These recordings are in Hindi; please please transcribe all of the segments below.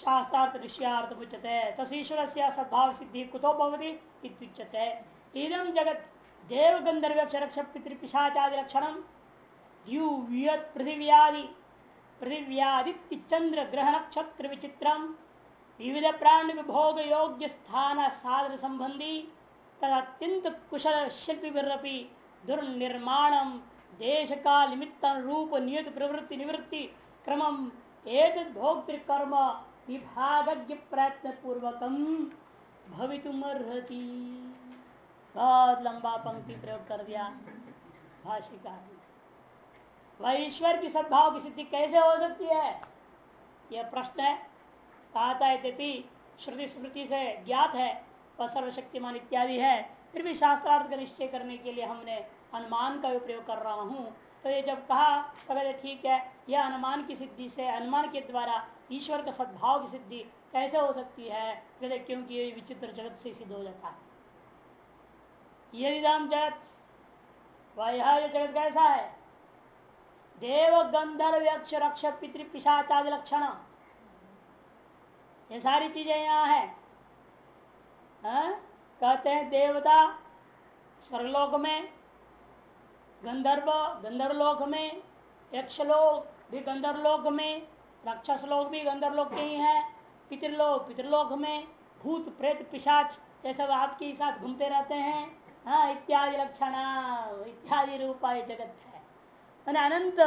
शास्त्रार्थ ऋषियार्थ उच्यते। तस्वीर से सद्भाव सिद्धि कुतो भवती इत्युच्यते। इदम जगत देव गंधर्व रक्ष पितृ पिशाचादि लक्षण पृथिव्यादि पृथिव्यादित्य चंद्र ग्रह नक्षत्र विचित्रम विविध प्राण विभोग योग्य स्थान साधन संबंधी तथा अत्यंत कुशल शिल्पी दुर्निर्माण देश काल निमित्त रूप नियत प्रवृत्ति निवृत्ति क्रम एक भोक्तृकर्म विभाग प्रयत्न पूर्वकम भवितुमर्हति। बहुत लंबा पंक्ति प्रयोग कर दिया भाषिकार वह ईश्वर की सद्भाव की सिद्धि कैसे हो सकती है? यह प्रश्न है। कहा यद्यपि श्रुति स्मृति से ज्ञात है। वह सर्वशक्तिमान इत्यादि है। फिर भी शास्त्रार्थ का निश्चय करने के लिए हमने अनुमान का भी प्रयोग कर रहा हूँ। तो ये जब कहा तो ठीक है, यह अनुमान की सिद्धि से, अनुमान के द्वारा ईश्वर का सद्भाव की सिद्धि कैसे हो सकती है? कहते क्योंकि ये विचित्र जगत से सिद्ध हो जाता है। यदि राम जगत, वह जगत कैसा है? देव गंधर्व यक्ष रक्ष पितृ पिशाचाद लक्षण। ये सारी चीज़ें यहाँ है। हा? कहते हैं, देवता स्वर्गलोक में, गंधर्व गंधर्वलोक में, यक्षलोक भी गंधर्वलोक में राक्षस लोक भी गंधर्व लोक के ही है, पितृलोक पितृलोक में भूत, प्रेत, पिशाच, ये सब आपके साथ घूमते रहते हैं। हाँ इत्यादि लक्षण इत्यादि रूपा जगत है। अनंत,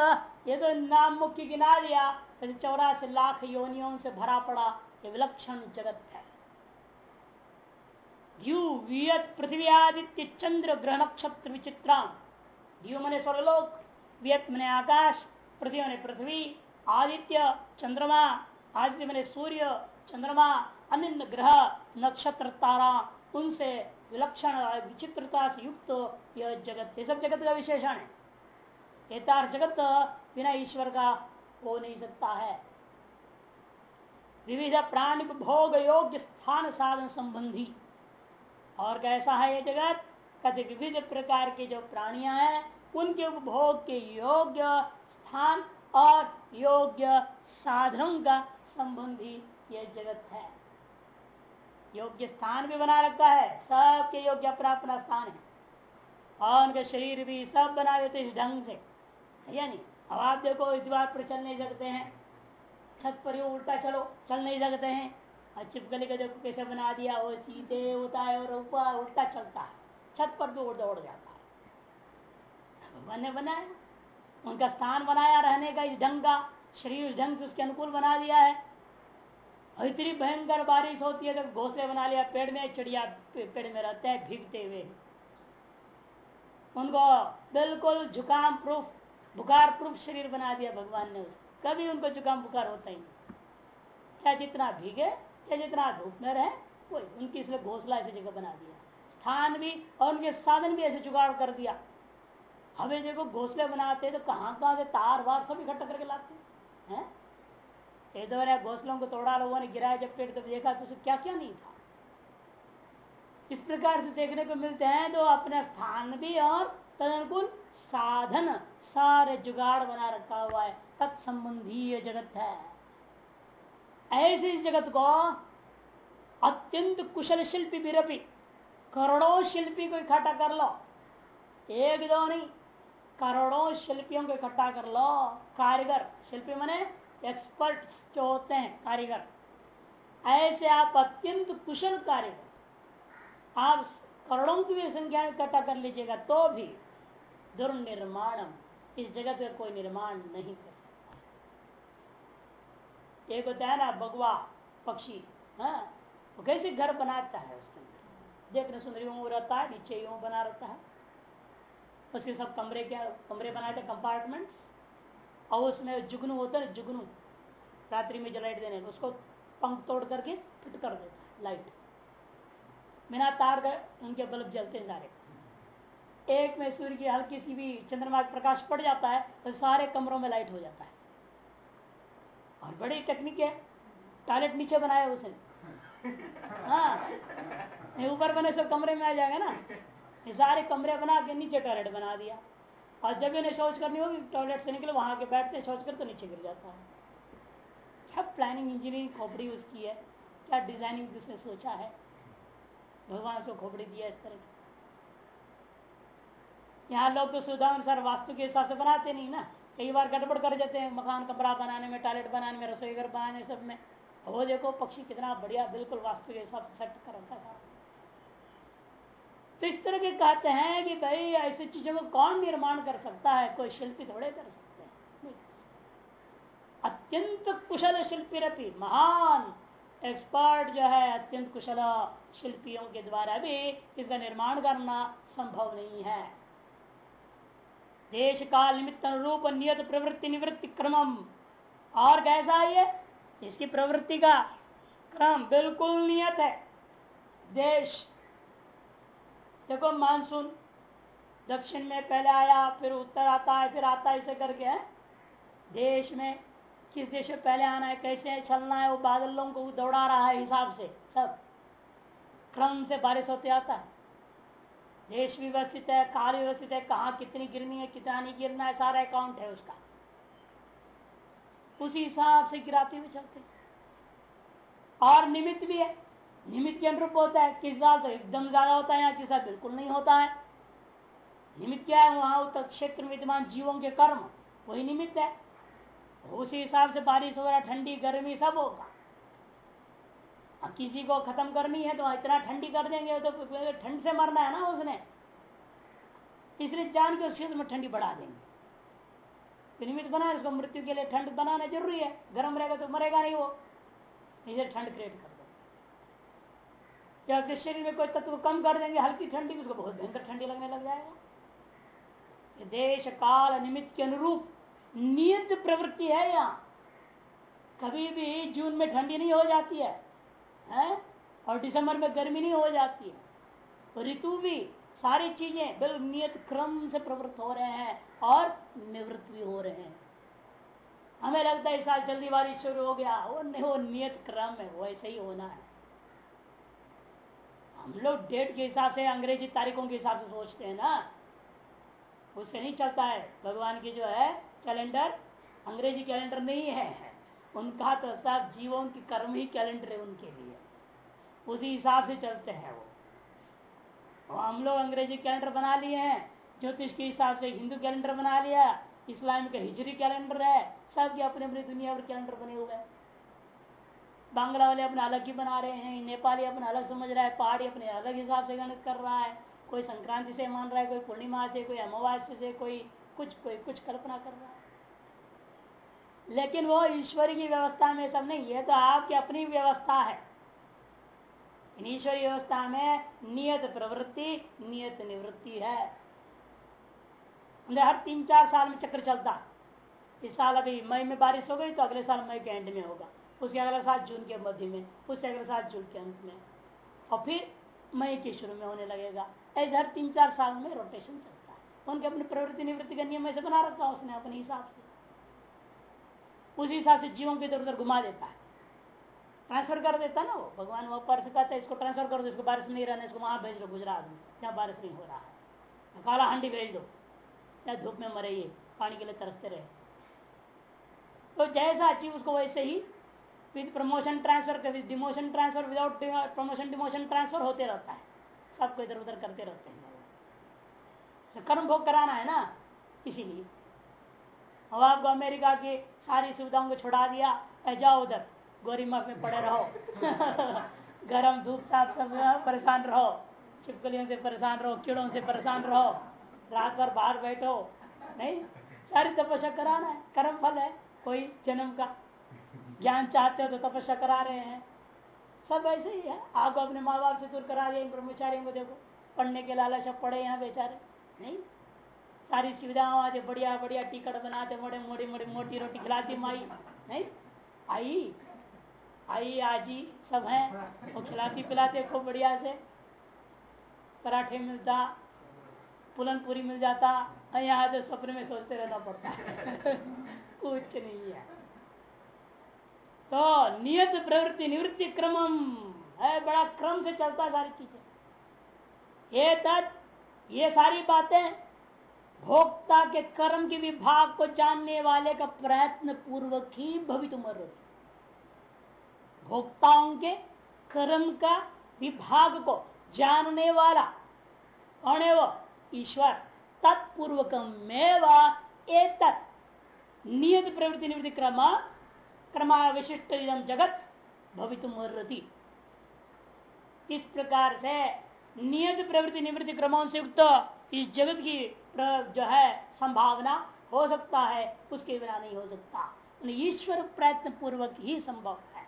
ये तो नाम मुख्य गिना दिया चौरासी लाख योनियों से भरा पड़ा ये विलक्षण जगत है। पृथ्वी आदित्य, चंद्र, ग्रह नक्षत्र विचित्रा द्यू मने स्वर्गलोक, वियत मने आकाश, पृथ्वी मने पृथ्वी। आदित्य, चंद्रमा, आदित्य मने सूर्य, चंद्रमा अन्य ग्रह, नक्षत्र, तारा, उनसे विलक्षण विचित्रता से युक्त यह जगत। ये सब जगत का विशेषण है। एतार जगत बिना ईश्वर का हो नहीं सकता है। विविध प्राणी भोग योग्य स्थान साधन संबंधी। और कैसा है ये जगत? कहते विविध प्रकार के जो प्राणियाँ हैं, उनके उपभोग के योग्य स्थान और योग्य साधनों का संबंधी यह जगत है। योग्य स्थान भी बना रखा है, सबके योग्य अपना अपना स्थान है। और उनके शरीर भी सब बना देते इस ढंग से। या नहीं? अब आप देखो, इस बात पर चल नहीं सकते हैं। छत पर ही उल्टा चलो, चल नहीं सकते हैं। और चिपकली का देखो कैसे बना दिया, वो सीधे होता है और ऊपर उल्टा चलता है। छत पर भी उड़ दौड़ जाता है। भगवान ने बनाया उनका स्थान बनाया रहने का, इस ढंग का शरीर उस ढंग से उसके अनुकूल बना दिया है। और इतनी भयंकर बारिश होती है तो घोसले बना लिया, पेड़ में चिड़िया पेड़ में रहते हैं भीगते हुए। उनको बिल्कुल जुकाम प्रूफ बुखार प्रूफ शरीर बना दिया भगवान ने उसको कभी उनको जुकाम, बुखार होता ही नहीं। चाहे जितना भीगे, चाहे जितना धूप में रहे, कोई उनकी इसलिए घोसला ऐसी जगह बना दिया। स्थान भी और उनके साधन भी ऐसे जुगाड़ कर दिया। हमें देखो घोसले बनाते तो कहाँ कहाँ से तार वार सब इकट्ठा करके लाते हैं बार घोसलों को तोड़ा, लोगों ने गिराया जब पेड़ तब देखा तो क्या क्या नहीं था। इस प्रकार से देखने को मिलते हैं तो अपना स्थान भी और तदनुकूल साधन, सारे जुगाड़ बना रखा हुआ है। तत्संबंधी जगत है। ऐसे इस जगत को अत्यंत कुशल शिल्पी बिरपी करोड़ों शिल्पी को इकट्ठा कर लो। एक दो नहीं करोड़ों शिल्पियों को इकट्ठा कर लो। कारीगर, शिल्पी मने एक्सपर्ट जो होते हैं, कारीगर। ऐसे आप अत्यंत कुशल कारीगर। आप करोड़ों की भी संख्या इकट्ठा कर लीजिएगा तो भी दुर्निर्माणम, इस जगत का कोई निर्माण नहीं कर सकता। एक होता है ना बगवा पक्षी हाँ वो कैसे घर बनाता है उसके अंदर? देखने सुंदर रहता है, नीचे यूँ बना रहता है। उसके सब कमरे क्या, कमरे बनाए थे कंपार्टमेंट्स और उसमें जुगनू होता है, जुगनू। रात्रि में जलाइट देने उसको पंख तोड़ करके फिट कर देता लाइट बिना तार कर उनके बल्ब जलते हैं सारे। एक में सूर्य की हल्की सी भी चंद्रमा का प्रकाश पड़ जाता है तो सारे कमरों में लाइट हो जाता है। और बड़ी टेक्निक है टॉयलेट नीचे बनाया उसने। हाँ ऊपर बने सब कमरे में आ जाएगा ना। ये सारे कमरे बना के नीचे टॉयलेट बना दिया। और जब इन्हें शौच करनी होगी टॉयलेट से निकले, वहाँ के बैठते शौच कर तो नीचे गिर जाता है। क्या प्लानिंग इंजीनियरिंग खोपड़ी उसकी है। क्या डिज़ाइनिंग उसने सोचा है? भगवान उसको खोपड़ी दिया इस तरह की। यहाँ लोग तो सुविधा अनुसार वास्तु के हिसाब से बनाते नहीं ना। कई बार गड़बड़ कर देते हैं, मकान, कपड़ा बनाने में टॉयलेट बनाने में, रसोई घर बनाने सब में। वो देखो, पक्षी कितना बढ़िया, बिल्कुल वास्तु के हिसाब से सेट कर रखा सारा तो इस तरह के कहते हैं कि भाई ऐसी चीज़ों को कौन निर्माण कर सकता है? कोई शिल्पी थोड़े कर सकते हैं। अत्यंत कुशल शिल्पी रपी महान एक्सपर्ट जो है, अत्यंत कुशल शिल्पियों के द्वारा भी इसका निर्माण करना संभव नहीं है। देश काल निमित्त अनुरूप नियत प्रवृत्ति, निवृत्ति क्रमम। और कैसा है इसकी प्रवृत्ति का क्रम बिल्कुल नियत है। देश देखो मानसून दक्षिण में पहले आया, फिर उत्तर आता है, फिर आता है ऐसे करके है। देश में किस देश में पहले आना है, कैसे चलना है, वो बादलों को दौड़ा रहा है हिसाब से, सब। क्रम से बारिश होते आता है। देश भी व्यवस्थित है काल व्यवस्थित है, कहाँ कितनी गिरनी है, कितना नहीं गिरना है, सारा अकाउंट है उसका। उसी हिसाब से गिराते हुए चलते और निमित्त भी है। निमित्त के अनुरूप होता है, किस साल तो एकदम ज़्यादा होता है यहाँ किस साल बिल्कुल नहीं होता है। निमित्त क्या है, वहाँ उत्तर क्षेत्र विद्यमान जीवों के कर्म, वही निमित्त है। उसी हिसाब से बारिश वगैरह, ठंडी, गर्मी सब होगा। किसी को खत्म करनी है तो इतना ठंडी कर देंगे तो ठंड से मरना है ना उसने। इसलिए जान के उस क्षेत्र में ठंडी बढ़ा देंगे। निमित्त बना उसको मृत्यु के लिए ठंड बनाना ज़रूरी है। गर्म रहेगा तो मरेगा नहीं वो। इसे ठंड क्रिएट कर। या उसके शरीर में कोई तत्व कम कर देंगे, हल्की ठंडी, उसको बहुत भयंकर ठंडी लगने लग जाएगा। देश काल निमित्त के अनुरूप नियत प्रवृत्ति है यहाँ। कभी भी जून में ठंडी नहीं हो जाती है है? और दिसंबर में गर्मी नहीं हो जाती है। ऋतु भी, सारी चीज़ें बिल्कुल नियत क्रम से प्रवृत्त हो रहे हैं और निवृत्त भी हो रहे हैं। हमें लगता है इस साल जल्दी बारिश शुरू हो गया, वो नहीं, वो नियत क्रम है वो ऐसे ही होना है। हम लोग डेट के हिसाब से, अंग्रेज़ी तारीखों के हिसाब से सोचते हैं ना। उससे नहीं चलता है। भगवान की जो है, कैलेंडर, अंग्रेज़ी कैलेंडर नहीं है। उनका तो सब जीवों की कर्म ही कैलेंडर है उनके लिए। उसी हिसाब से चलते हैं वो। हम लोग अंग्रेज़ी कैलेंडर बना लिए हैं। ज्योतिष के हिसाब से हिंदू कैलेंडर बना लिया। इस्लाम का हिजरी कैलेंडर है। सब के अपने अपनी दुनिया पर कैलेंडर बने हुए हैं। बांग्ला वाले अपने अलग ही बना रहे हैं, नेपाली अपने अलग समझ रहा है, पहाड़ी अपने अलग हिसाब से गणित कर रहा है। कोई संक्रांति से मान रहा है, कोई पूर्णिमा से, कोई अमावास्य से, कोई कुछ कोई कुछ कल्पना कर रहा है। लेकिन वो ईश्वर की व्यवस्था में सब नहीं, ये तो आपकी अपनी व्यवस्था है। ईश्वरी व्यवस्था में नियत प्रवृत्ति, नियत निवृत्ति है। हर तीन चार साल में चक्र चलता। इस साल अभी मई में बारिश हो गई तो अगले साल मई के एंड में होगा। उसके अगले साल जून के मध्य में उससे अगले सात जून के अंत में। और फिर मई के शुरू में होने लगेगा। ऐसे हर तीन चार साल में रोटेशन चलता है। उनके अपनी प्रवृत्ति निवृत्ति का नियम ऐसे बना रखा उसने अपने हिसाब से। उसी हिसाब से जीवों को इधर उधर घुमा देता है। ट्रांसफ़र कर देता ना वो। भगवान वो पर कहते इसको ट्रांसफ़र कर दो, इसको बारिश नहीं रहना इसको वहाँ भेज दो, गुजरात में, जहाँ बारिश नहीं हो रहा है। काला हांडी भेज दो। या धूप में मरे ये पानी के लिए तरसते रहे। तो जैसा अचीव उसको वैसे ही विद प्रमोशन ट्रांसफ़र कर demotion transfer without promotion demotion transfer होते रहता है। सबको इधर उधर करते रहते हैं। कर्म भोग कराना है ना? इसीलिए। अब आपको अमेरिका की सारी सुविधाओं को छुड़ा दिया जाओ उधर, गोरी गोरीमठ में पड़े रहो। गरम धूप साफ़ सब परेशान रहो। छिपकलियों से परेशान रहो, कीड़ों से परेशान रहो। रात भर बाहर बैठो। नहीं? सारी तपस्या कराना है, कर्म फल है, कोई जन्म का। ज्ञान चाहते हो तो तपस्या करा रहे हैं। सब ऐसे ही है। आपको अपने माँ बाप से दूर करा दिया। ब्रह्मचारियों को देखो। पढ़ने के लालच पढ़े यहाँ बेचारे। नहीं। सारी सुविधाओं आते बढ़िया बढ़िया टिकट बनाते, मोड़े, मोड़ी मोड़ी, मोटी रोटी खिलाती माई। नहीं। आई। आई, आजी, सब है। वो खिलाती पिलाते, खूब बढ़िया से। पराठे मिलता पुलन पूरी मिल जाता। यहाँ तो सपने में सोचते रहना पड़ता। कुछ नहीं है। तो नियत प्रवृत्ति, निवृत्ति क्रमम। है, बड़ा क्रम से चलता सारी चीज़ें। ये तत्, ये सारी बातें भोक्ता के कर्म के विभाग को जानने वाले का प्रयत्न पूर्वक ही भवित उमर भोक्ताओं के कर्म का विभाग को जानने वाला है वो ईश्वर तत्पूर्वक एक नियत प्रवृत्ति, निवृत्ति क्रम क्रमा विशिष्ट जगत भवितुम इस प्रकार से नियत प्रवृत्ति निवृत्ति क्रमों से युक्त इस जगत की जो है, संभावना हो सकता है, उसके बिना नहीं हो सकता। ईश्वर प्रयत्न पूर्वक ही संभव है।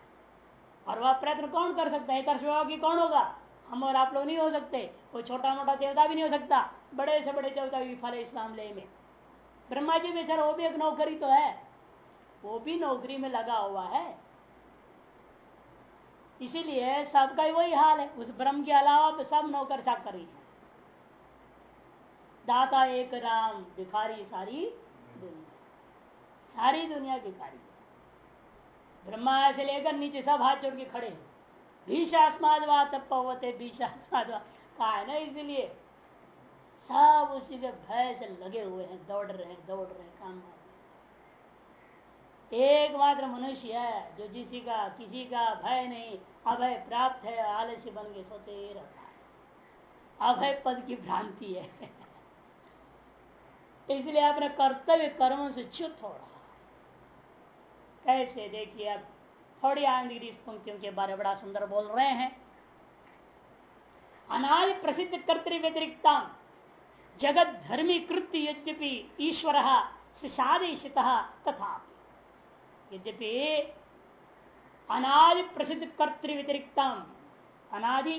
और वह प्रयत्न कौन कर सकता है? की कौन होगा? हम और आप लोग नहीं हो सकते। कोई छोटा मोटा देवता भी नहीं हो सकता। बड़े से बड़े देवता भी फल इस मामले में। ब्रह्मा जी बेचारा वो भी एक नौकरी तो है। वो भी नौकरी में लगा हुआ है। इसीलिए सबका वही हाल है। उस ब्रह्म के अलावा सब नौकर चाकर ही। है दाता एक राम, भिखारी सारी दुनिया। सारी दुनिया भिखारी ब्रह्मा से लेकर नीचे सब हाथ जोड़ के खड़े हैं। भीषास्मादवा तब पवते भीषास्मादवा कहा है ना इसलिए। सब उसी के भय से लगे हुए हैं, दौड़ रहे हैं, दौड़ रहे हैं, काम एकमात्र मनुष्य है, जो किसी का किसी का भय नहीं, अभय प्राप्त है, आलस्य बन के सोते रहता है। अभय पद की भ्रांति है। इसलिए अपने कर्तव्य कर्मों से च्युत हो रहा कैसे? देखिए, अब थोड़ी आंधी इस पंक्तियों के बारे में बड़ा सुंदर बोल रहे हैं। अनाज प्रसिद्ध कर्तृ व्यतिरिक्ता जगत धर्मी कृत्य यद्यपि ईश्वर सादेशित तथा यद्यपि अनादि प्रसिद्ध कर्तृ व्यतिरिक्तम अनादि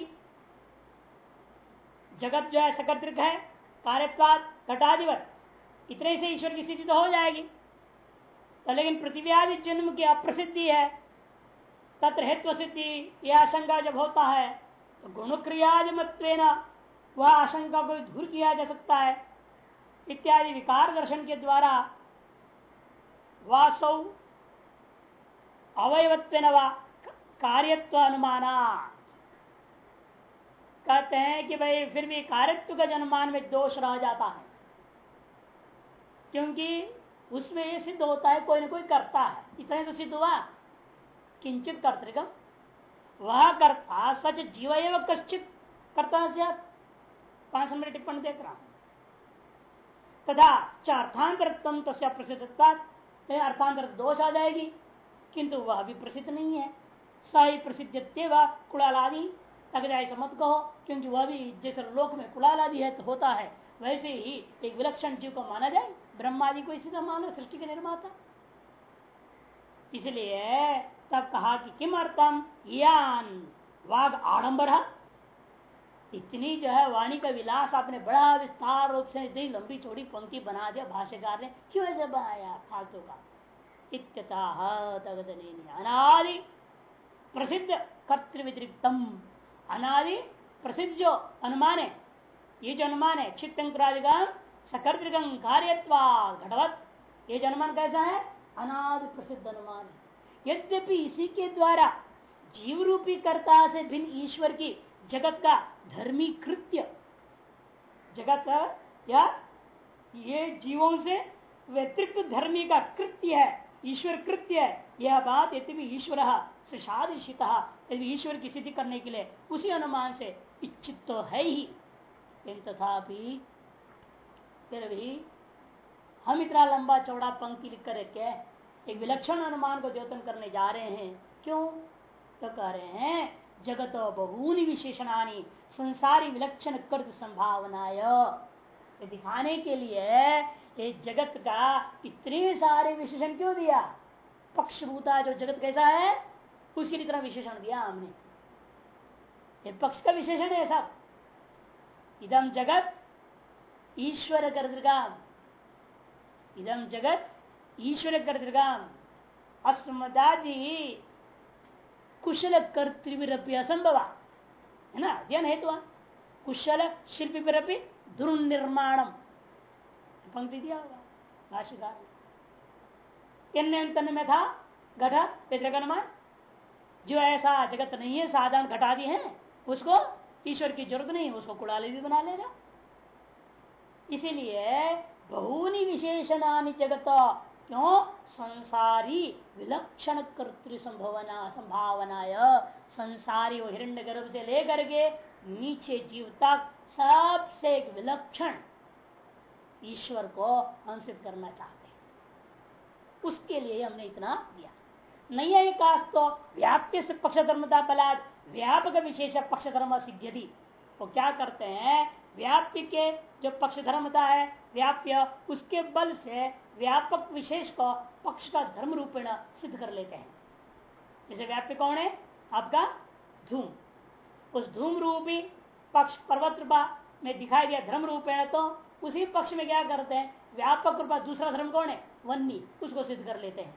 जगत जो है सकर्तृक है कार्यत्वाद घटाधिवत इतने से ईश्वर की स्थिति तो हो जाएगी। तो लेकिन पृथ्वी आदि जन्म की अप्रसिद्धि है तत्र हेत्व सिद्धि यह आशंका जब होता है तो गुण क्रियाज वह आशंका को दूर किया जा सकता है। इत्यादि विकार दर्शन के द्वारा वासव अवयवत्व कार्यत्व अनुमाना कहते हैं कि भाई, फिर भी कार्यत्व का अनुमान में दोष रह जाता है। क्योंकि उसमें ये सिद्ध होता है, कोई ना कोई करता है। इतने तो सिद्ध हुआ। किंचित कर्तृकम। वह करता सच जीव एवं कश्चित करता से पाँच नंबर टिप्पणी देख रहा हूँ। तथा चार्थांतर तस्या प्रसिद्धता अर्थांतर दोष आ जाएगी। किंतु वह भी प्रसिद्ध नहीं है। सही प्रसिद्ध कुड़ालादि तक जाए मत कहो क्योंकि वह भी जैसे लोक में कुड़ालादि है तो होता है। वैसे ही एक विलक्षण जीव को माना जाए, ब्रह्मादि को इसी का मानो सृष्टि के निर्माता। इसलिए तब कहा कि किम अर्थम? यान वाग आडंबर। इतनी जो है वाणी का विलास आपने बड़ा विस्तार रूप से इतनी लंबी चौड़ी पंक्ति बना दिया, भाष्यकार ने। क्यों जब बनाया फालतू का? अनादि प्रसिद्ध कर्तृव्यतिरिक्तम। अनादि प्रसिद्ध जो अनुमान है ये जो अनुमान है चित्तंकरादिगम सकर्तृगम कार्यत्वा घटवत, ये जो अनुमान कैसा है? अनादि प्रसिद्ध अनुमान। है यद्यपि इसी के द्वारा जीव रूपी कर्ता से भिन्न ईश्वर की जगत का धर्मी कृत्य जगत या ये जीवों से व्यतिरिक्त धर्मी का कृत्य है ईश्वर कृत्य है। यह बात यदि ईश्वर साधित यदि ईश्वर की सिद्धि करने के लिए उसी अनुमान से इच्छित तो है ही। तथापि फिर भी हम इतना लंबा चौड़ा पंक्ति लिख कर के एक विलक्षण अनुमान को द्योतन करने जा रहे हैं, क्यों? तो कह रहे हैं, जगत बहुनी विशेषणानी संसारी विलक्षण कर्त संभावना दिखाने के लिए ये जगत का इतने सारे विशेषण क्यों दिया? पक्षभूता जो जगत कैसा है, उसके इतना विशेषण दिया हमने। ये पक्ष का विशेषण है सब। इदम जगत, ईश्वर कर्तृगाम इदम जगत, ईश्वर कर्तृगाम अस्मदादि कुशल कर्तृविरपि असंभव। है ना? अध्ययन हेतु कुशल शिल्पी दुर्निर्माणम। पंक्ति दिया होगा भाष्यकार। में था, घटा पितृगणमान जो ऐसा जगत नहीं है, साधारण घटा दी है, उसको ईश्वर की ज़रूरत नहीं, उसको कुड़ाली भी बना लेगा इसीलिए बहुनी विशेषणानि जगत, क्यों? संसारी विलक्षण कर्तृ संभावना संसारी वो हिरण्य गर्भ से लेकर के नीचे जीव तक सबसे विलक्षण ईश्वर को हम सिद्ध करना चाहते हैं। उसके लिए हमने इतना दिया। नहीं है तो व्याप्य से पक्ष धर्मता बलाद व्यापक विशेष पक्ष धर्म सिद्धि वो क्या करते हैं? व्याप्य के जो पक्ष धर्मता है, व्याप्य, उसके बल से व्यापक विशेष को पक्ष का धर्म रूपेण सिद्ध कर लेते हैं। जैसे व्याप्य कौन है? आपका धूम। उस धूम रूपी पक्ष पर्वत में दिखाई दिया धर्म रूपेण तो उसी पक्ष में क्या करते हैं? व्यापक रूपा दूसरा धर्म कौन है? वन्नी। उसको सिद्ध कर लेते हैं।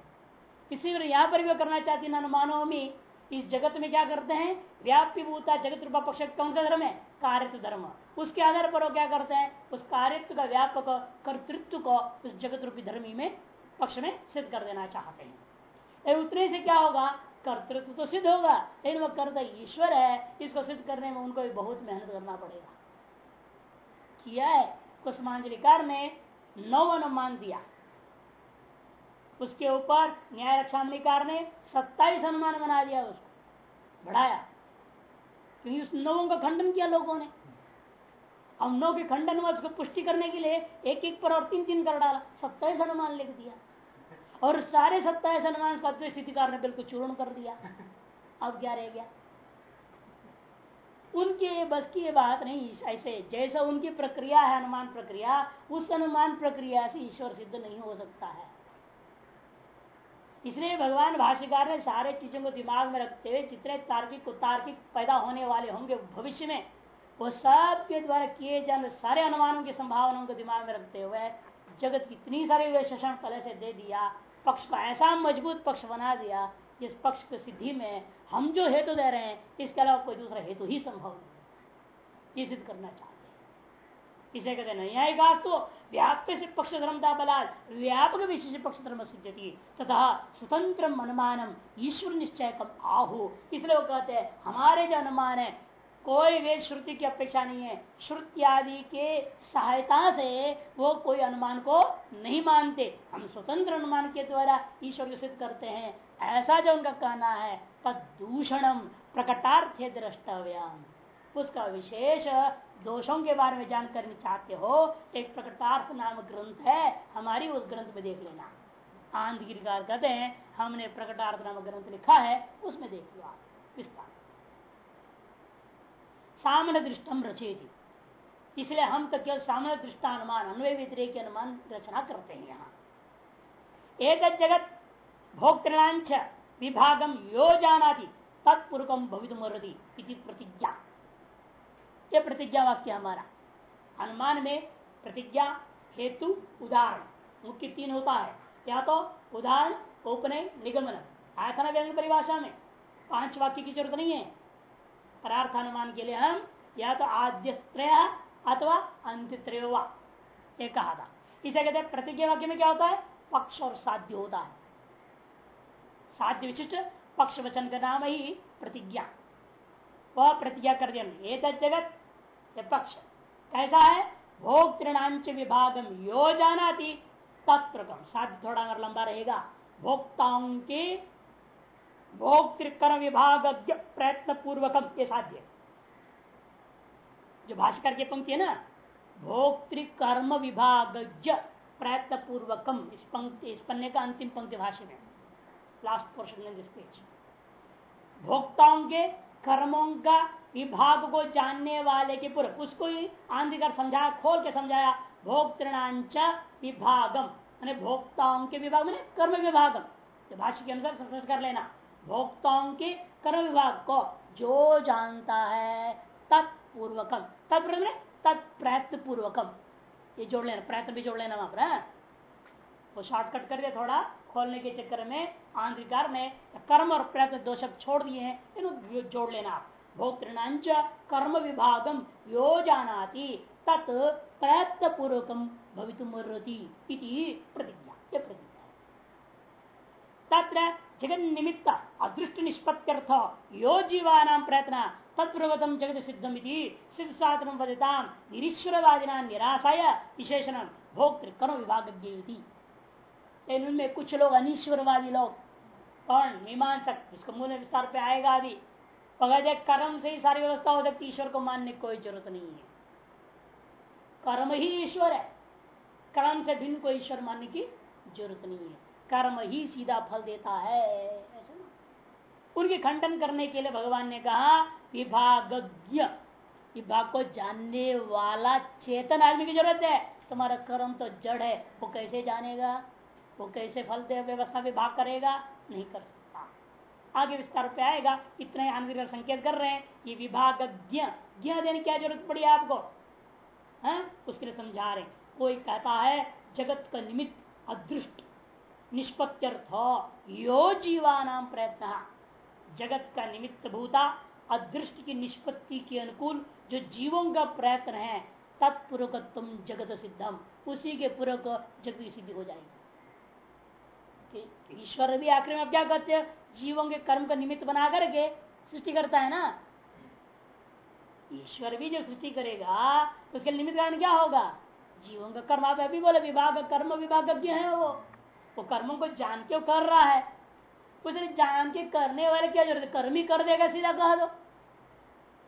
इसी यहाँ पर भी करना चाहती अनुमानों में इस जगत में क्या करते हैं? व्याप्य भूता जगत रूपा पक्ष कौन सा धर्म है? कार्यत्व धर्म। उसके आधार पर वो क्या करते हैं? उस कार्यत्व का व्यापक कर्तृत्व को उस जगत रूपी धर्मी में, पक्ष में सिद्ध कर देना चाहते हैं। उतने से क्या होगा? कर्तृत्व तो सिद्ध होगा, लेकिन वह कर्ता ईश्वर है। इसको सिद्ध करने में उनको भी बहुत मेहनत करना पड़ेगा। किया है? कुष्मांजलिकार ने नौ अनुमान दिया। उसके ऊपर न्याय रक्षामणिकार ने सत्ताईस अनुमान बना दिया उसको, बढ़ाया। क्योंकि उस नवों का खंडन किया लोगों ने। अब नौ के खंडन में उसको पुष्टि करने के लिए एक एक पर और तीन तीन कर डाला, सत्ताईस अनुमान लिख दिया। और सारे सत्ताईस अनुमान का स्थितिकार ने बिल्कुल चूर्ण कर दिया। अब क्या रह गया? उनके बस की ये बात नहीं ऐसे जैसा उनकी प्रक्रिया है, अनुमान प्रक्रिया, उस अनुमान प्रक्रिया से ईश्वर सिद्ध नहीं हो सकता है। इसलिए भगवान भाष्यकार ने सारे चीज़ों को दिमाग में रखते हुए, जितने तार्किक तार्किक पैदा होने वाले होंगे भविष्य में, वो सब के द्वारा किए जाने सारे अनुमानों की संभावनाओं को दिमाग में रखते हुए जगत की इतनी सारी विशेषण पहले से दे दिया, पक्ष को ऐसा मज़बूत पक्ष बना दिया जिस पक्ष की सिद्धि में हम जो हेतु दे रहे हैं, इसके अलावा कोई दूसरा हेतु ही संभव नहीं ये सिद्ध करना चाहते इसे कहते नहीं तो व्याप्य से पक्ष धर्मता बलाल, व्यापक विशेष पक्ष धर्म सिद्धि तथा स्वतंत्र अनुमानम, ईश्वर निश्चय कम आहु। इसलिए वो कहते हैं, हमारे जो अनुमान है कोई वेद श्रुति की अपेक्षा नहीं है। श्रुति आदि के सहायता से वो कोई अनुमान को नहीं मानते। हम स्वतंत्र अनुमान के द्वारा ईश्वर सिद्ध करते हैं। ऐसा जो उनका कहना है तद दूषणम प्रकटार्थ द्रष्टव्याम। उसका विशेष दोषों के बारे में जानकारी चाहते हो, एक प्रकटार्थ नाम ग्रंथ है, हमारी उस ग्रंथ में देख लेना। आंध कहते हैं, हमने प्रकटार्थ नाम ग्रंथ लिखा है, उसमें देख लो आप विस्तार। सामने दृष्टम रचेती। इसलिए हम तो केवल सामने दृष्टानुमान अन्वय व्यतिरेक अनुमान रचना करते हैं यहाँ। एक जगत, भोक्तृणांच विभागम यो जाना तत्पूर्वकम भवितुमरती प्रतिज्ञा। ये प्रतिज्ञा वाक्य हमारा। अनुमान में प्रतिज्ञा, हेतु, उदाहरण। मुख्य तीन होता है। या तो उदाहरण उपनय निगमन। आया था ना व्यंग परिभाषा में। पाँच वाक्य की ज़रूरत नहीं है। परार्थ अनुमान के लिए हम या तो आद्य अथवा अंत ये कहा था। इसे कहते हैं प्रतिज्ञा वाक्य में क्या होता है? पक्ष और साध्य होता है। साध्य विशिष्ट पक्ष वचन का नाम ही प्रतिज्ञा। वह प्रतिज्ञा कर दिया ये जगत ये पक्ष। कैसा है? भोक्तृणांच विभागम यो जाना थी तत्प्रकम साध्य थोड़ा अगर लंबा रहेगा। भोक्ताओं के भोक्तृकर्म विभाग प्रयत्न पूर्वकम ये साध्य। जो भाषकर की पंक्ति है ना भोक्तृकर्म विभाग प्रयत्न पूर्वकम इस पंक्ति, इस पन्ने का अंतिम पंक्ति भाष्य में लास्ट पोर्शन में दिस भोक्ताओं के कर्मों का विभाग को जानने वाले के पूर्व, उसको ही आंधिकर समझाया, खोल के समझाया भोक्तृणांच विभागम। मैंने भोक्ताओं के विभाग मैंने कर्म विभागम तो भाष्य के अनुसार कर लेना। भोक्ताओं के कर्म विभाग को जो जानता है, तत्पूर्वकम। तत्पूर्व तत्प्रयत्न पूर्वकम ये जोड़ लेना, प्रयत्न भी जोड़ लेना वहाँ पर वो शॉर्टकट कर दे थोड़ा, खोलने के चक्कर में आंध्रिकार ने कर्म और प्रयत्न दो शब्द छोड़ दिए हैं इनको जोड़ लेना आप। भोक्तृणांच कर्म विभागम यो जानाति, तत् प्रयत्न पूर्वकम प्रतिज्ञा। ये प्रतिज्ञा। तत्र अदृष्ट निष्पत्त्यर्थ यो जीवानाम प्रयत्न तत्पूर्वतम जगत सिद्धम सिद्ध साधन वदिता निरीश्वरवादिना निराशाय विशेषण भोक्तृ कर्म विभाग उनमें कुछ लोग अनिश्वरवादी लोग। कौन? मीमांसक। जिसको मूल विस्तार पे आएगा अभी। अगर कर्म से ही सारी व्यवस्था हो सकती ईश्वर को मानने की कोई ज़रूरत नहीं है। कर्म ही ईश्वर है। कर्म से भिन्न कोई ईश्वर मानने की ज़रूरत नहीं है। कर्म ही सीधा फल देता है, ऐसा उनके खंडन करने के लिए भगवान ने कहा, विभागज्ञ। विभाग को जानने वाला चेतन आदमी की ज़रूरत है। तुम्हारा कर्म तो जड़ है, वो कैसे जानेगा? वो कैसे फल दे, व्यवस्था विभाग करेगा? नहीं कर सकता। आगे विस्तार पे आएगा, इतने आनंद संकेत कर रहे हैं, ये विभाग ज्ञ देने क्या ज़रूरत पड़ी आपको? है? हाँ? उसके लिए समझा रहे कोई कहता है, जगत का निमित्त अदृष्ट। निष्पत्त्यर्थ यो जीवानाम प्रयत्न। जगत का निमित्त भूता, अदृष्ट की निष्पत्ति के अनुकूल जो जीवों का प्रयत्न है तत्पूर्वक तुम जगत सिद्धम उसी के पूर्वक जगत की सिद्धि हो जाएगी। ईश्वर भी आखिर में क्या कहते हैं? जीवों के कर्म का निमित्त बना करके सृष्टि करता है ना? ईश्वर भी जब सृष्टि करेगा तो उसके निमित्त कारण क्या होगा? जीवों का कर्म, आप अभी बोले, विभाग, कर्म विभागज्ञ है वो। वो कर्मों को जान के कर रहा है। उसे जान के करने वाले क्या ज़रूरत है? कर्म ही कर देगा, सीधा कह दो।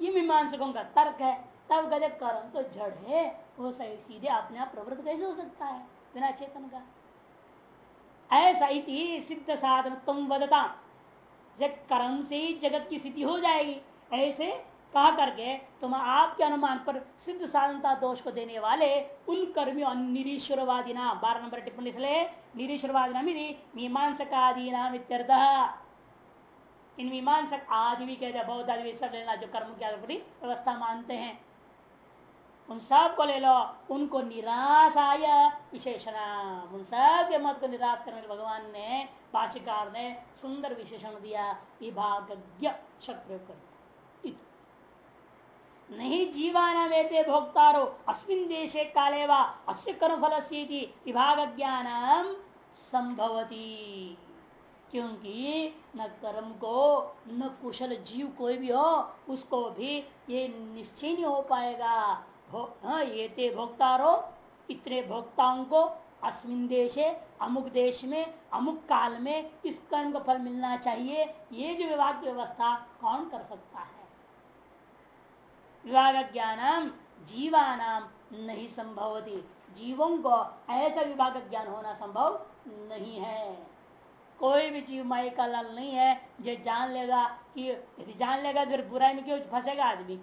ये मीमांसकों का तर्क है। तब कहते कर्म तो जड़ है, वो सही सीधे अपने आप प्रवृत्त कैसे हो सकता है? बिना चेतन का। ऐसा ही सिद्ध साधन तुम बदता कर्म से ही जगत की स्थिति हो जाएगी, ऐसे कहा करके तुम आपके अनुमान पर सिद्ध साधनता दोष को देने वाले उन कर्मियों निरीश्वरवादी नाम बारह नंबर टिप्पणी इसलिए निरीश्वरवादी नाम मीमांसक आदि नाम इत्यर्थ। इन मीमांसक आदि भी कहते हैं, बौद्ध आदि सब लेना जो कर्म के की व्यवस्था मानते हैं। उन सबको ले लो, उनको निराश आया विशेषण उन सब के मत को निराश करने भगवान ने, भाष्यकार ने सुंदर विशेषण दिया प्रयोग कर नहीं जीवाना वेते भोक्तारो। अस्मिन देशे काले वा अस्य विभाग ज्ञान संभवती क्योंकि न कर्म को न कुशल जीव कोई भी हो उसको भी ये निश्चय नहीं हो पाएगा। हाँ, ये ते भोक्तारो इतने भोक्ताओं को अस्मिन देशे अमुक देश में अमुक काल में इस कर्म का फल मिलना चाहिए। ये जो विभाग व्यवस्था कौन कर सकता है? विभाग ज्ञानम जीवानाम नहीं संभवती। जीवों को ऐसा विभाग ज्ञान होना संभव नहीं है। कोई भी जीव माई का लाल नहीं है, जो जान लेगा कि, यदि जान लेगा फिर बुराई में क्यों फंसेगा आदमी?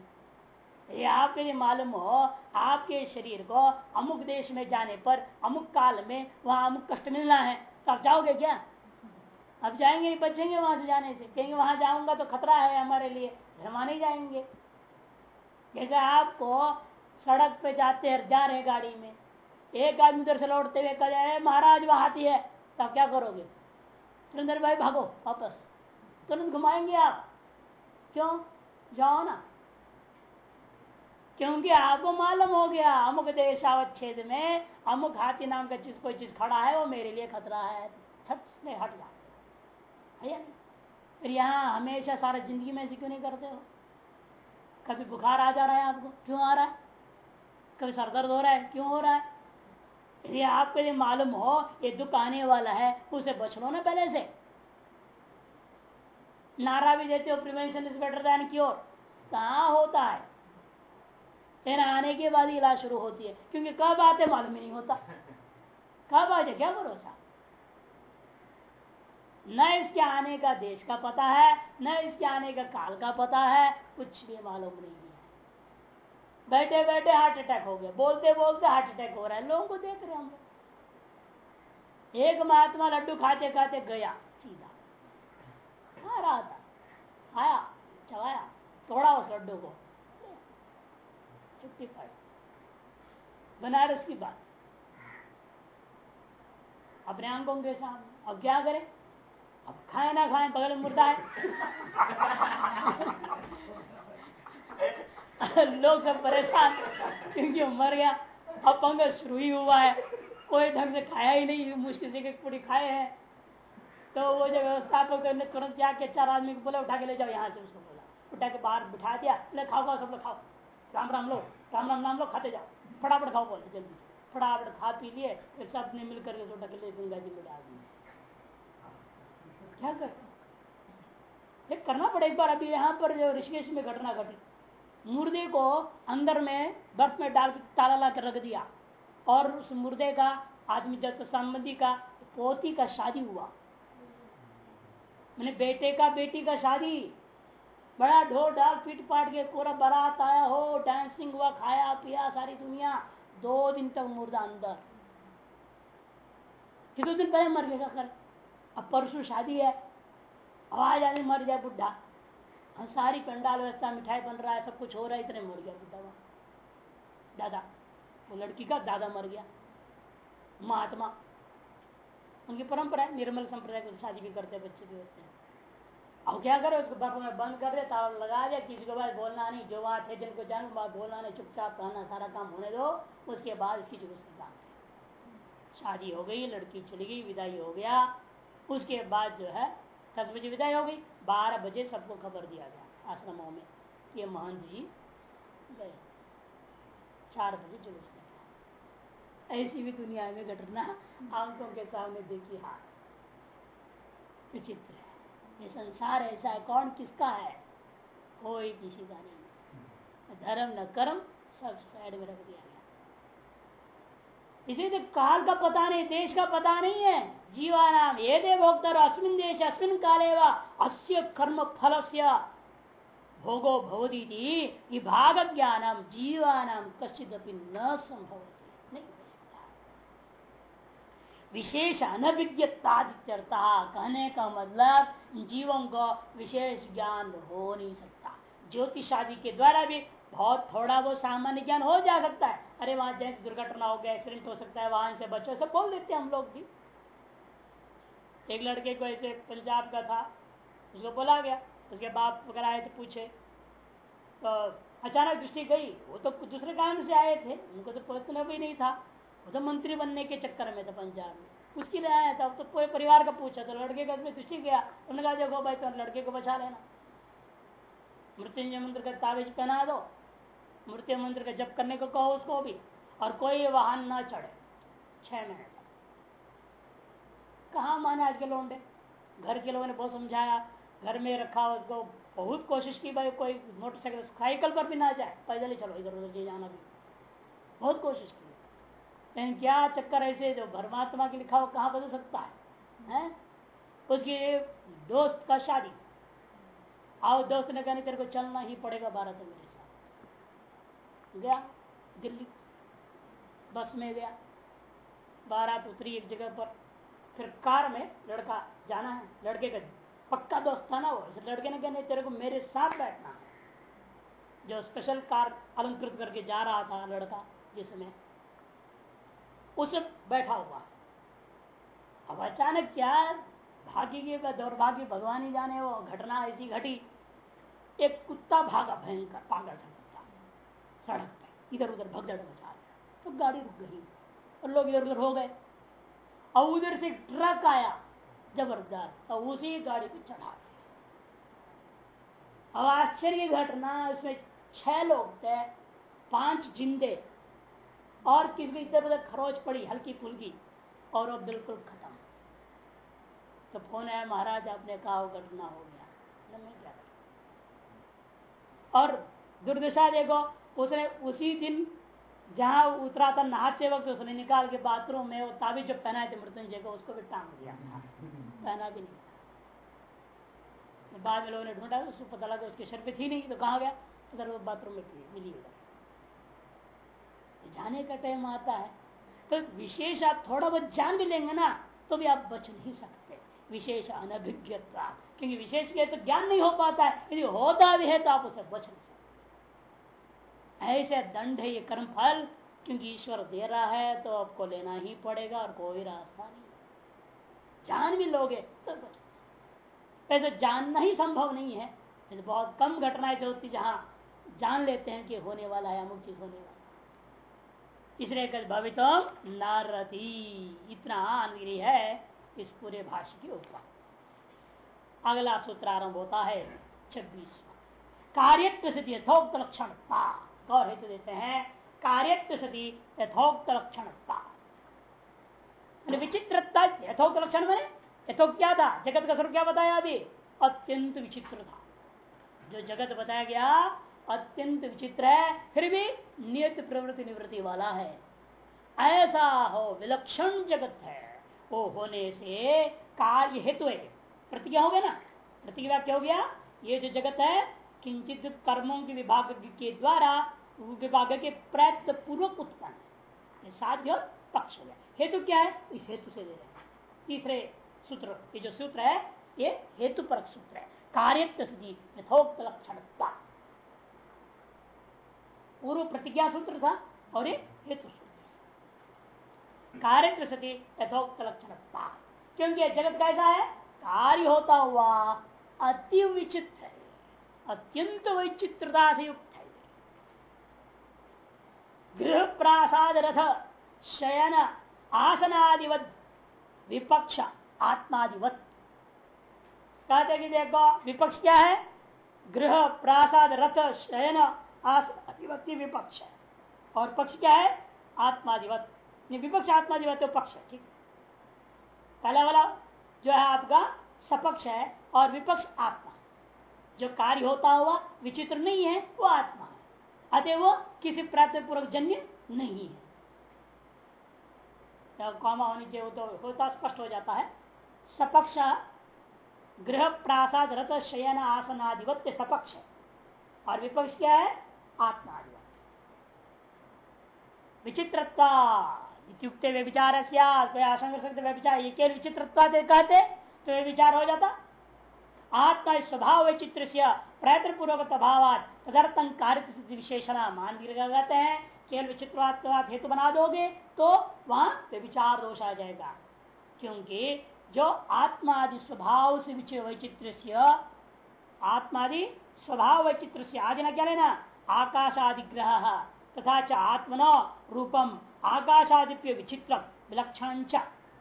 ये आपके लिए मालूम हो, आपके शरीर को अमुक देश में जाने पर, अमुक काल में वहाँ अमुक कष्ट मिलना है तो आप जाओगे क्या? अब जाएँगे नहीं, बचेंगे वहाँ से जाने से। कहेंगे, वहाँ जाऊँगा तो खतरा है हमारे लिए। धर्मा नहीं जाएँगे। जैसे आपको सड़क पे जाते हैं, जा रहे गाड़ी में। एक आदमी उधर से लौटते हुए कह जाए महाराज, वहाँ हाथी है। तो आप क्या करोगे? सुरेंद्र भाई, भागो वापस। तुरंत घुमाएँगे आप। क्यों? जाओ ना। क्योंकि आपको मालूम हो गया, अमुक देशावच्छेद में अमुक हाथी नाम का चीज़ कोई चीज़ खड़ा है, वो मेरे लिए खतरा है। छत में हट जा यहाँ हमेशा सारा ज़िंदगी में ऐसे क्यों नहीं करते हो? कभी बुखार आ जा रहा है आपको? क्यों आ रहा है? कभी सर दर्द हो रहा है? क्यों हो रहा है? यदि आपके लिए मालूम हो, ये दुख आने वाला है, उसे बच लो ना पहले से। नारा भी देते हो prevention is better than cure कहा होता है? लेकिन आने के बाद इलाज शुरू होती है, क्योंकि कब आते मालूम ही नहीं होता। कब आ जाए क्या भरोसा? न इसके आने का देश का पता है, न इसके आने का काल का पता है, कुछ भी मालूम नहीं है। बैठे बैठे हार्ट अटैक हो गया बोलते बोलते हार्ट अटैक हो रहा है, लोगों को देख रहे हम एक महात्मा लड्डू खाते खाते गया, सीधा। खा रहा था खाया चबाया, तोड़ा उस लड्डू को। छुट्टी पाई बनारस की बात। अपने आँखों के सामने। अब क्या करें? अब खाए ना खाए बगल में मुर्दा है। लोग सब परेशान, क्योंकि मर गया। अब शुरू ही हुआ है। कोई ढंग से खाया ही नहीं, मुश्किल से पूरी खाए हैं। तो वो जो व्यवस्थापक ने तुरंत क्या किया चार आदमी को बोला, उठा के ले जाओ, यहाँ से उसको बोला। उठा के बाहर बिठा दिया। ले खाओ खाओ, सब लोग खाओ। राम राम लो, राम राम राम लो, खाते जाओ। फटाफट खाओ बोलते जल्दी से। फटाफट खा पी लिए, फिर सबने मिल करके तो ढकेले गंगा जी में डाल दिए। क्या कर? करना पड़े एक बार। अभी यहाँ पर जो ऋषिकेश में घटना घटी, मुर्दे को अंदर में, बर्फ़ में डाल के ताला ला कर रख दिया। और उस मुर्दे का, आदमी जब संबंधी का पोती का शादी हुआ। मैंने बेटे का बेटी का शादी, बड़ा ढोल डाल पीट पाट के पूरा बारात आया हो डांसिंग हुआ, खाया, पिया, सारी दुनिया। दो दिन तक मुर्दा अंदर। कितने दिन पहले मर गया कर अब परसों शादी है। आवाज़ आने मर जाए बुढ़ा। हाँ सारी पंडाल व्यवस्था मिठाई बन रहा है, सब कुछ हो रहा है, इतने मर गया बुढ़ा वहाँ दादा, वो लड़की का दादा मर गया। महात्मा। उनकी परंपरा है, निर्मल संप्रदाय को शादी भी करते बच्चे भी होते हैं। अब क्या करे, उसको बर्फ़ में बंद कर दे ताला लगा दे किसी को बाद बोलना नहीं, जो वहाँ थे, जिनको जान बात बोलना नहीं, चुपचाप रहना सारा काम होने दो, उसके बाद इसकी जो शादी हो गई, लड़की चली गई, विदाई हो गया। उसके बाद जो है, दस बजे विदाई हो गई, बारह बजे सबको खबर दिया गया आश्रमों में कि महंत जी गए। चार बजे जुलूस ऐसी भी दुनिया में घटना आँखों के सामने देखी हाथ विचित्र है। ये संसार ऐसा है, कौन किसका है? कोई किसी का नहीं। धर्म न कर्म, सब साइड में रख दिया गया इसे तो काल का पता नहीं, देश का पता नहीं है। जीवा नाम ये दे भोक्तर अस्मिन देश, अस्मिन काले व, अस्य कर्म फल से भोगो भवदी विभाग ज्ञानम जीवानाम कश्चित न संभव नहीं हो सकता। विशेष अनभिज्ञतादित्यर्था, कहने का मतलब जीवों को विशेष ज्ञान हो नहीं सकता। ज्योतिष आदि के द्वारा भी बहुत थोड़ा वो सामान्य ज्ञान हो जा सकता है। अरे वहाँ जैसे दुर्घटना हो गया एक्सीडेंट हो सकता है, वाहन से बचो, सब बोल देते हैं हम लोग भी। एक लड़के को ऐसे पंजाब का था, उसको बोला गया, उसके बाप वगैरह आए थे पूछे। तो अचानक दृष्टि गई, वो तो दूसरे काम से आए थे, उनको तो पता भी नहीं था। वो तो मंत्री बनने के चक्कर में था पंजाब में। उसके लिए आया था तो पूरे परिवार का पूछा तो लड़के का उसमें दृष्टि गया, उन्होंने कहा, देखो भाई तो लड़के को बचा लेना। मृत्युंजय मंत्र का ताबीज पहना दो मृत्यु मंत्र का जप करने को कहो उसको भी और कोई वाहन ना चढ़े। छह महीने तक कहा माने आज के लोंडे? घर के लोगों ने बहुत समझाया। घर में रखा उसको बहुत कोशिश की भाई कोई मोटरसाइकिल साइकिल पर भी ना जाए। पैदल ही चलो इधर उधर जाना भी। बहुत कोशिश की। लेकिन क्या चक्कर ऐसे जो परमात्मा की लिखा हो कहाँ बदल सकता है, है? उसकी दोस्त का शादी। आओ दोस्त ने कहने तेरे को चलना ही पड़ेगा मेरे साथ गया, दिल्ली। बस में गया। बारात उतरी एक जगह पर। फिर कार में लड़का जाना है, लड़के का पक्का दोस्त था ना वो। इस लड़के ने कहने तेरे को मेरे साथ बैठना है। जो स्पेशल कार अलंकृत करके जा रहा था लड़का जिसमें उसे बैठा हुआ। अब अचानक क्या, भाग्य की दौर्भाग्य भगवान ही जाने वो घटना ऐसी घटी। एक कुत्ता भागा भयंकर, पागल सा। सड़क पे इधर उधर भगदड़ मचा गया तो गाड़ी रुक गई। और लोग इधर उधर हो गए। और उधर से ट्रक आया, ज़बरदस्त। और उसी गाड़ी पे चढ़ा अब आश्चर्य घटना, उसमें छह लोग थे, पाँच जिंदे। और किसी इधर उधर खरोच पड़ी, हल्की फुल्की। और वो बिल्कुल खत्म। तो फ़ोन आया, महाराज, आपने कहा घटना हो गया। क्या और दुर्दशा देखो उसने उसी दिन जहाँ उतरा था नहाते वक्त उसने निकाल के बाथरूम में वो ताबी जो पहनाए थे मृत्युंजय को, उसको भी टांग दिया। पहना भी नहीं। बाद में लोगों ने ढूंढा, उसको पता लगा उसके शर पे थी नहीं तो कहा गया? उधर वो बाथरूम में मिली उधर। जाने का टाइम आता है। तो विशेष आप थोड़ा बहुत जान भी लेंगे ना तो भी आप बच नहीं सकते। विशेष अनभिज्ञता। क्योंकि विशेष के तो ज्ञान नहीं हो पाता है। यदि होता भी है तो आप उसे बच नहीं ऐसे दंड है ये कर्म फल, क्योंकि ईश्वर दे रहा है तो आपको लेना ही पड़ेगा और कोई रास्ता नहीं। जान भी लोगे तो ऐसे जानना ही संभव नहीं है। बहुत कम घटना ऐसे होती जहाँ जान लेते हैं कि होने वाला है, अमुक चीज़ होने वाला इसलिए भवितम नारती इतना आनगिरी है इस पूरे भाष्य की ऊपर। अगला सूत्र आरंभ होता है छब्बीस कार्य प्रसिद्ध यथोक्त लक्षण और हेतु देते हैं कार्य सती यथोक्त लक्षण विचित्रता, यथोक्त लक्षण मैंने यथोक्त क्या था? जगत का स्वरूप क्या बताया अभी? अत्यंत विचित्र था। जो जगत बताया गया, अत्यंत विचित्र है, फिर भी नियत प्रवृत्ति निवृत्ति वाला है। ऐसा हो, विलक्षण जगत है, वो होने से कार्य हेतु है। प्रतिज्ञा हो गया ना? प्रतिज्ञा क्या हो गया? ये जो जगत है, किंचित कर्मों के विभाग के द्वारा विभाग के प्रयत्न पूर्वक उत्पन्न साध्य पक्ष हो गया। हेतु क्या है? इस हेतु से ले रहे तीसरे सूत्र, ये जो सूत्र है, ये हेतु परक सूत्र है। कार्य यथोक्त लक्षण पूर्व प्रतिज्ञा सूत्र था और ये हेतु सूत्र कार्य सती यथोक्त लक्षण क्योंकि जगत कैसा है? कार्य होता हुआ अति विचित्र है। अत्यंत विचित्रता से युक्त गृह प्रासाद रथ शयन, आसनादिवत, विपक्ष, आत्मादिवत। कहते कि देखो, विपक्ष क्या है? गृह प्रासाद रथ शयन, आसनादिवत विपक्ष है। और पक्ष क्या है? आत्मादिवत। विपक्ष, आत्मादिवत तो पक्ष है, ठीक पहला वाला जो है आपका, सपक्ष है और विपक्ष आत्मा। जो कार्य होता हुआ विचित्र नहीं है, वो आत्मा। अतः वो किसी प्रातपूर्वक जन्य नहीं है। तो कौमा होनी चाहिए वो तो होता स्पष्ट हो जाता है। सपक्ष गृह प्रासाद रथ शयन आसनाधिपत्य सपक्ष। और विपक्ष क्या है? आत्माधिपत्य। विचित्रता इत्युक्त व्यविचार कोई आशंका सकते व्यविचार ये विचित्रता कहते तो ये विचार हो जाता। आत्मा स्वभाव वैचित्र से प्रयत्न पूर्वक अभाव तदर्थं कार्य विशेषण मान कहते हैं। केवल विचित्रवाद हेतु बना दोगे तो वहाँ विचार दोष आ जाएगा। क्योंकि जो आत्मादि स्वभाव से वैचित्र आत्मादि स्वभाव वैचित्र से आदि न क्या लेना? आकाशादिग्रह तथा च आत्मनो रूपम आकाशादिप्य विचित्र, विलक्षण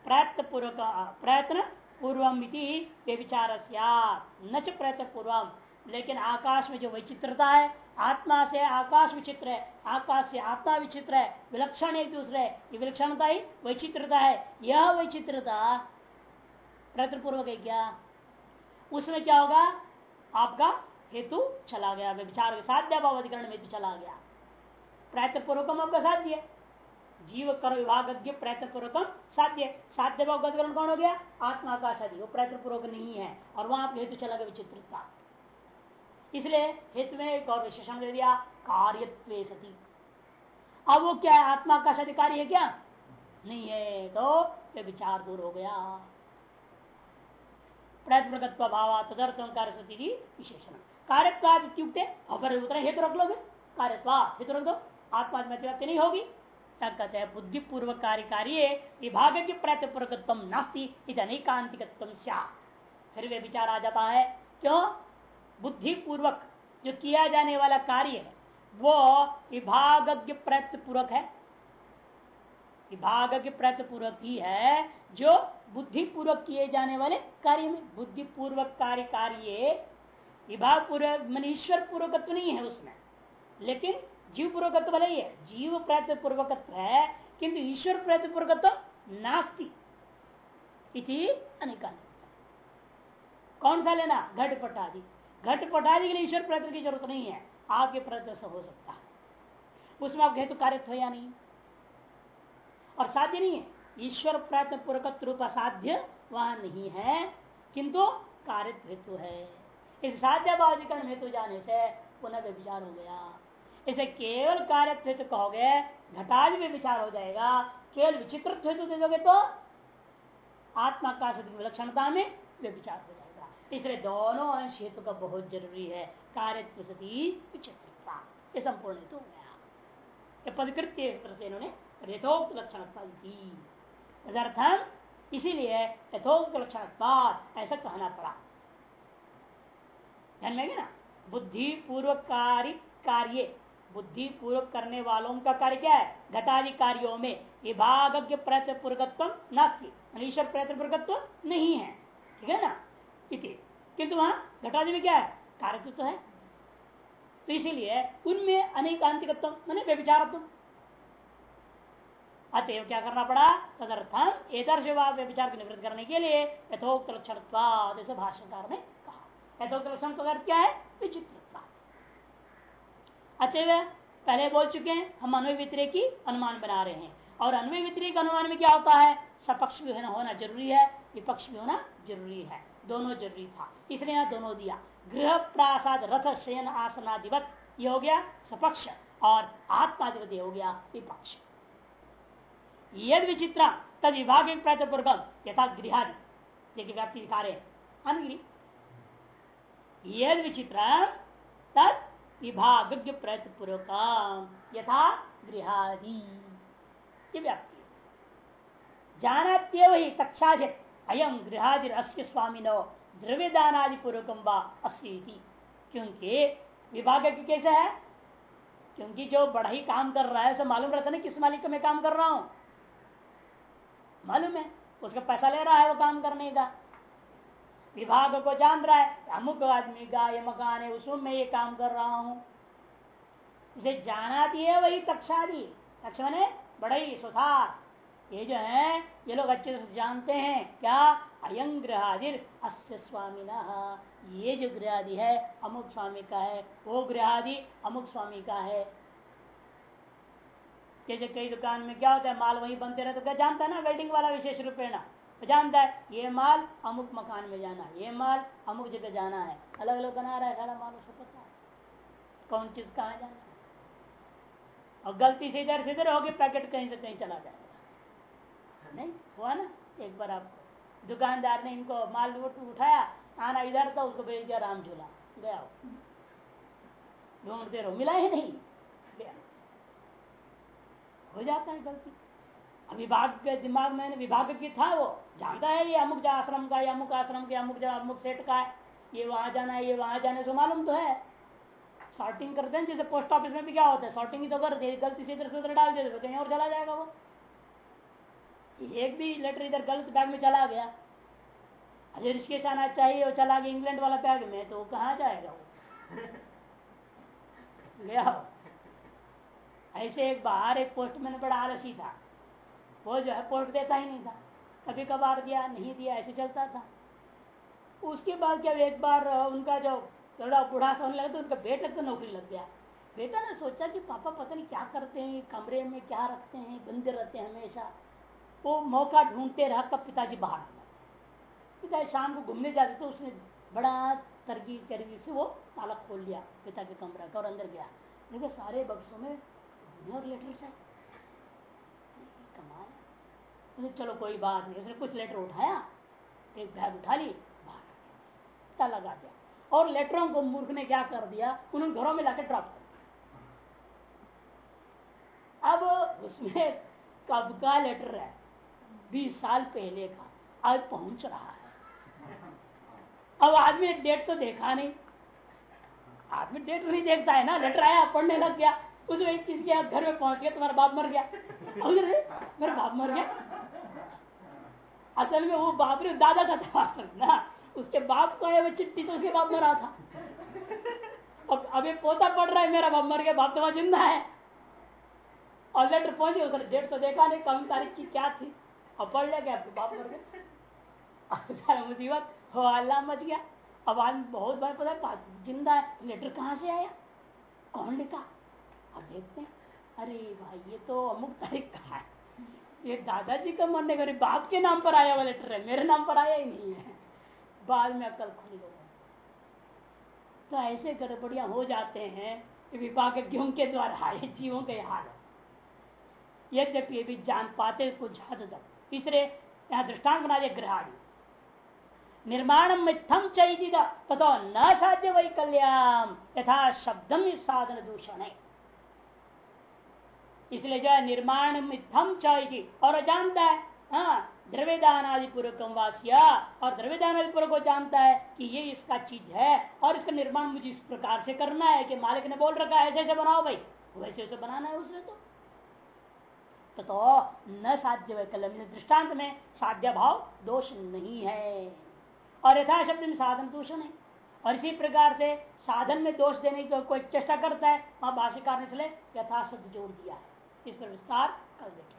प्रयत्न पूर्वक प्रयत्न पूर्वम विचार न च प्रयत्न पूर्वम। लेकिन आकाश में जो विचित्रता है, आत्मा से आकाश विचित्र है, आकाश से आत्मा विचित्र है, विलक्षण एक दूसरे विलक्षणता ही वैचित्रता है। यह वैचित्रता प्रयत्न पूर्वक है क्या? उसमें क्या होगा? आपका हेतु चला गया विचार साध्य भाव अधिकरण में चला गया। प्रयत्न पूर्वकम आपका साध्य जीव कर विभाग प्रयत्न पूर्वकम साध्य साध्य भाव कौन हो गया आत्मा का आदि वो प्रयत्न पूर्वक नहीं है और वहाँ हेतु चला गया विचित्रता इसलिए हेतु में एक और विशेषण दे दिया कार्य सती अब वो क्या है आत्मा का अधिकारी है क्या नहीं है तो ये विचार दूर हो गया प्रयत्न भाव तदर्थ कार्य सती विशेषण कार्यत्वाद अपर उतर हेतु रख लोगे कार्यत्वा हेतु रख दो आत्मा नहीं होगी कहते हैं बुद्धि कार्य कार्य विभाग के प्रयत्न पूर्वकत्व नास्ती फिर वे विचार आ जाता है, क्यों? बुद्धि पूर्वक जो किया जाने वाला कार्य है, वो विभाग प्रयत्न पूर्वक है। विभाग के प्रयत्न पूर्वक ही है, जो बुद्धि पूर्वक किए जाने वाले कार्य में। बुद्धि पूर्वक कार्य कार्य विभाग पूर्वक मन ईश्वर पूर्वकत्व नहीं है उसमें। लेकिन जीव पूर्वकत्व भले ही है जीव प्रयत्न पूर्वकत्व है किंतु ईश्वर प्रयत्न पूर्वकत्व नास्ती इति कौन सा लेना? घट पटादि। घट पटादि के लिए ईश्वर प्रयत्न की ज़रूरत नहीं है। आपके प्रयत्न से हो सकता है। उसमें आप हेतु कार्य हो या नहीं? और साध्य नहीं है। ईश्वर प्रयत्न पूर्वक रूप असाध्य वहाँ नहीं है, किंतु कार्य हेतु है। इस साध्य बाधिकरण हेतु जाने से पुनः विचार हो गया। इसे केवल कार्य तो कहोगे, घटाज में विचार हो जाएगा। केवल विचित्र हेतु दे दोगे तो आत्मा का विलक्षणता में वे विचार हो जाएगा। इसलिए दोनों अंश हेतु का बहुत ज़रूरी है, कार्य सती विचित्रता। ये संपूर्ण हेतु गया। पदकृत्य से इन्होंने यथोक्त लक्षण तदर्थम इसीलिए यथोक्त लक्षण ऐसा कहना पड़ा। ध्यान में ना? बुद्धि पूर्वकारी कार्य। बुद्धि पूर्वक करने वालों का कार्य क्या है? घटादि कार्यो में विभाग प्रयत्न पूर्वकत्व नास्ती। ईश्वर प्रयत्न पूर्वकत्व नहीं है। ठीक है ना? इति। किंतु वहाँ घटादि में क्या है? कार्य तो है। तो इसीलिए उनमें अनेकांतिकत्व मैंने व्यभिचारत्व अतएव क्या करना पड़ा? तदर्थम एदर्श विचार को निवृत्त करने के लिए यथोक्त लक्षण भाष्यकार ने कहा। यथोक्त लक्षण का अर्थ क्या है? विचित्र। अतएव पहले बोल चुके हैं, हम अन्वय वितरे की अनुमान बना रहे हैं। और अन्वय वितरे का अनुमान में क्या होता है? सपक्ष भी होना ज़रूरी है, विपक्ष भी होना ज़रूरी है। दोनों ज़रूरी था। इसलिए यहाँ दोनों दिया। गृह प्रासाद, रथ, शयन, आसनाधिपत, ये हो गया सपक्ष और आत्माधिपति हो गया विपक्ष। यद विचित्र, तद विभाग पूर्वक, यथा गृहादि। देखिए व्याप्ति दिखा रहे हैं। यद विचित्र, तद विभाग प्रयत्न पूर्वक यथा गृहादि। ये व्याप्ति जानात्यव ही तक्षाधित अयम गृहादि अस्य स्वामी नो द्रव्य दानादि पूर्वकम अस्सी क्योंकि विभाग कैसे है? क्योंकि जो बड़ा ही काम कर रहा है, उसे मालूम रहता ना किस मालिक का मैं काम कर रहा हूँ। मालूम है? उसका पैसा ले रहा है, वो काम करने का। विभाग को जान रहा है अमुक आदमी का ये मकान है उसमें मैं ये काम कर रहा हूँ। इसे जाना भी है वही तक्षादी तक्ष ने बड़े सुधार। ये जो है, ये लोग अच्छे से जानते हैं। क्या? अयं गृहादिर अस्य स्वामी ये जो गृहादि है, अमुक स्वामी का है। वो गृहादि अमुक स्वामी का है। जैसे कई दुकान में क्या होता है, माल वही बनते रहते क्या जानता है ना, वेल्डिंग वाला विशेष रूपेण? तो जानता है, ये माल अमुक मकान में जाना है, ये माल अमुक जगह जाना है अलग अलग बना रहा है, सारा माल उसको पता है। कौन चीज़ कहाँ जाना है? और गलती से इधर से इधर होगी पैकेट कहीं से कहीं चला जाएगा। नहीं, हुआ ना, एक बार आपको। दुकानदार ने इनको माल उठाया, आना इधर था, उसको भेज दिया राम झूला। गया ढूंढते रहो, मिला ही नहीं। गया हो जाता है गलती। विभाग के दिमाग में विभाग की था वो, जानता है ये अमुक आश्रम का या अमुक आश्रम के, अमुक अमुक सेट का है, ये वहाँ जाना है, ये वहाँ जाने से मालूम तो है। सॉर्टिंग करते हैं जैसे पोस्ट ऑफ़िस में भी क्या होता है सॉर्टिंग ही तो कर गलती से इधर से उधर डाल देते तो कहीं और चला जाएगा वो। एक भी लेटर इधर गलत बैग में चला गया, अजय ऋषिकेश आना चाहिए वो चला गया इंग्लैंड वाला बैग में तो कहाँ जाएगा वो? ले आओ। ऐसे एक बाहर एक पोस्टमैन बड़ा आलसी था। वो जो है पोस्ट देता ही नहीं था। कभी कभार दिया, नहीं दिया, ऐसे चलता था। उसके बाद क्या एक बार उनका जो थोड़ा बूढ़ा सा होने लगा तो उनका बेटा तो नौकरी लग गया। बेटा ने सोचा कि पापा पता नहीं क्या करते हैं, कमरे में क्या रखते हैं, बंदे रहते हैं हमेशा। वो मौका ढूंढते रहा कब पिताजी बाहर आ पिताजी शाम को घूमने जाते तो उसने बड़ा तरगी तरगी से वो ताला खोल लिया, पिता के कमरा का और अंदर गया। देखो सारे बक्सों में लेटर्स है। चलो कोई बात नहीं। उसने कुछ लेटर उठाया, एक बैग उठा ली, बाहर लगा दिया। और लेटरों को मूर्ख ने क्या कर दिया? उन्होंने घरों में लाके ड्रॉप कर दिया। अब उसमें कब का लेटर है? बीस साल पहले का। आज पहुँच रहा है। अब आदमी डेट तो देखा नहीं। आदमी डेट नहीं देखता है ना। लेटर आया, पढ़ने लग गया। उसमें किसके घर में पहुँच गया? तुम्हारा बाप मर गया। मेरा बाप मर गया। असल में वो बाप रे, दादा का था, ना? उसके बाप को है वो चिट्ठी तो उसके बाप मरा था। अब अभी पोता पड़ रहा है मेरा, बाप मर गया, बाप तो वहाँ ज़िंदा है। और लेटर पहुँची उसने डेट तो देखा नहीं कम तारीख की क्या थी। अब पढ़ ले गया बाप मर गया। सारा मुसीबत, हो, अल्लाह मच गया। अब आज बहुत बार पता है ज़िंदा है। लेटर कहाँ से आया? कौन लिखा? अब देखते हैं। अरे भाई, ये तो अमुक तारीख का है। ये दादाजी का मरने का बाप के नाम पर आया हुआ लेटर है। मेरे नाम पर आया ही नहीं है। बाद में अकल खुल गई। तो ऐसे गड़बड़िया हो जाते हैं विभागज्ञों के द्वारा ये जीवों के हाल। है यद्यपि भी जान पाते कुछ हद तक। तीसरे, यहाँ दृष्टांत बना दे ग्रहाणी निर्माण मिथम चाहिए तथो न साध्य वैकल्याम यथा शब्दम साधन दूषण। है इसलिए जो है निर्माण मिथम चाहिए और जानता है हाँ द्रव्यदान आदि पूर्वकम वासिया और द्रव्यदान आदि पूर्वक को जानता है कि ये इसका चीज़ है और इसका निर्माण मुझे इस प्रकार से करना है कि मालिक ने बोल रखा है ऐसे ऐसे बनाओ भाई। वैसे वैसे बनाना है उसने तो। तो, न साध्य वैकल्य दृष्टांत में साध्य भाव दोष नहीं है। और यथा शब्द में साधन दूषण है और इसी प्रकार से साधन में दोष देने की कोई चेष्टा करता है वहाँ भाषिकार ने यथा शब्द जोड़ दिया है। इस पर विस्तार कर देखें